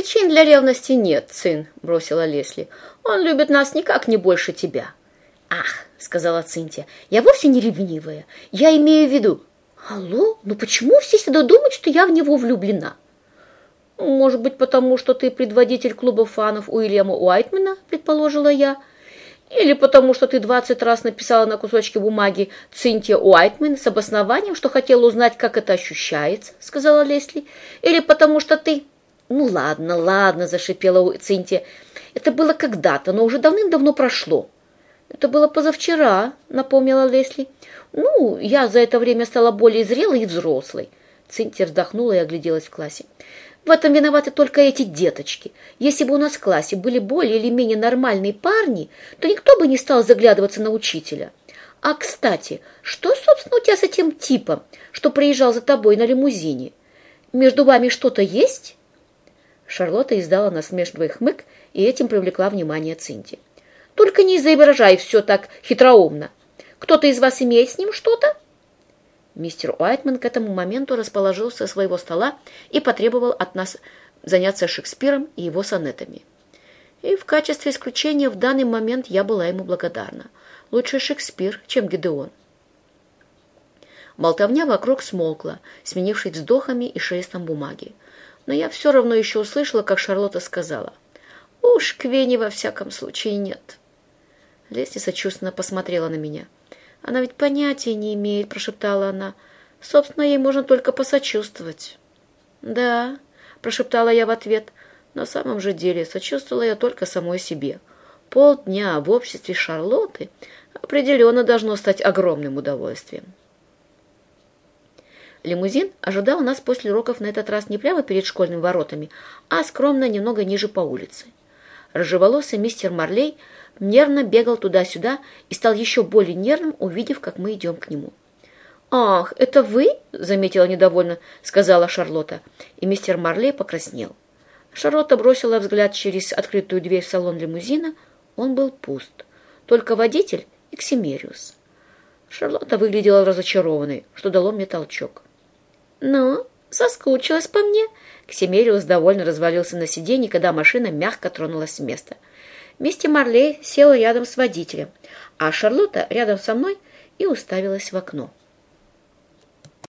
«Причин для ревности нет, сын», — бросила Лесли. «Он любит нас никак не больше тебя». «Ах», — сказала Цинтия, — «я вовсе не ревнивая. Я имею в виду...» «Алло, ну почему все всегда думают, что я в него влюблена?» «Может быть, потому что ты предводитель клуба фанов Уильяма Уайтмена», — предположила я. «Или потому что ты двадцать раз написала на кусочке бумаги Цинтия Уайтмен с обоснованием, что хотела узнать, как это ощущается», — сказала Лесли. «Или потому что ты...» «Ну ладно, ладно», — зашипела Цинтия. «Это было когда-то, но уже давным-давно прошло». «Это было позавчера», — напомнила Лесли. «Ну, я за это время стала более зрелой и взрослой». Цинтия вздохнула и огляделась в классе. В этом виноваты только эти деточки. Если бы у нас в классе были более или менее нормальные парни, то никто бы не стал заглядываться на учителя. А, кстати, что, собственно, у тебя с этим типом, что приезжал за тобой на лимузине? Между вами что-то есть?» Шарлотта издала насмешливый хмык и этим привлекла внимание Цинти. «Только не изображай все так хитроумно. Кто-то из вас имеет с ним что-то?» Мистер Уайтман к этому моменту расположился со своего стола и потребовал от нас заняться Шекспиром и его сонетами. И в качестве исключения в данный момент я была ему благодарна. Лучше Шекспир, чем Гедеон. Болтовня вокруг смолкла, сменившись вздохами и шелестом бумаги. Но я все равно еще услышала, как Шарлотта сказала. «Уж Квени во всяком случае нет». Лесли сочувственно посмотрела на меня – она ведь понятия не имеет, прошептала она. Собственно, ей можно только посочувствовать. Да, прошептала я в ответ. На самом же деле сочувствовала я только самой себе. Полдня в обществе Шарлотты определенно должно стать огромным удовольствием. Лимузин ожидал нас после уроков на этот раз не прямо перед школьными воротами, а скромно немного ниже по улице. Рыжеволосый мистер Марлей нервно бегал туда-сюда и стал еще более нервным, увидев, как мы идем к нему. «Ах, это вы?» — заметила недовольно, — сказала Шарлотта, и мистер Марлей покраснел. Шарлотта бросила взгляд через открытую дверь в салон лимузина. Он был пуст. Только водитель и Ксимериус. Шарлотта выглядела разочарованной, что дало мне толчок. «Ну, соскучилась по мне?» Ксимериус довольно развалился на сиденье, когда машина мягко тронулась с места — Мисти Марлей села рядом с водителем, а Шарлотта рядом со мной и уставилась в окно.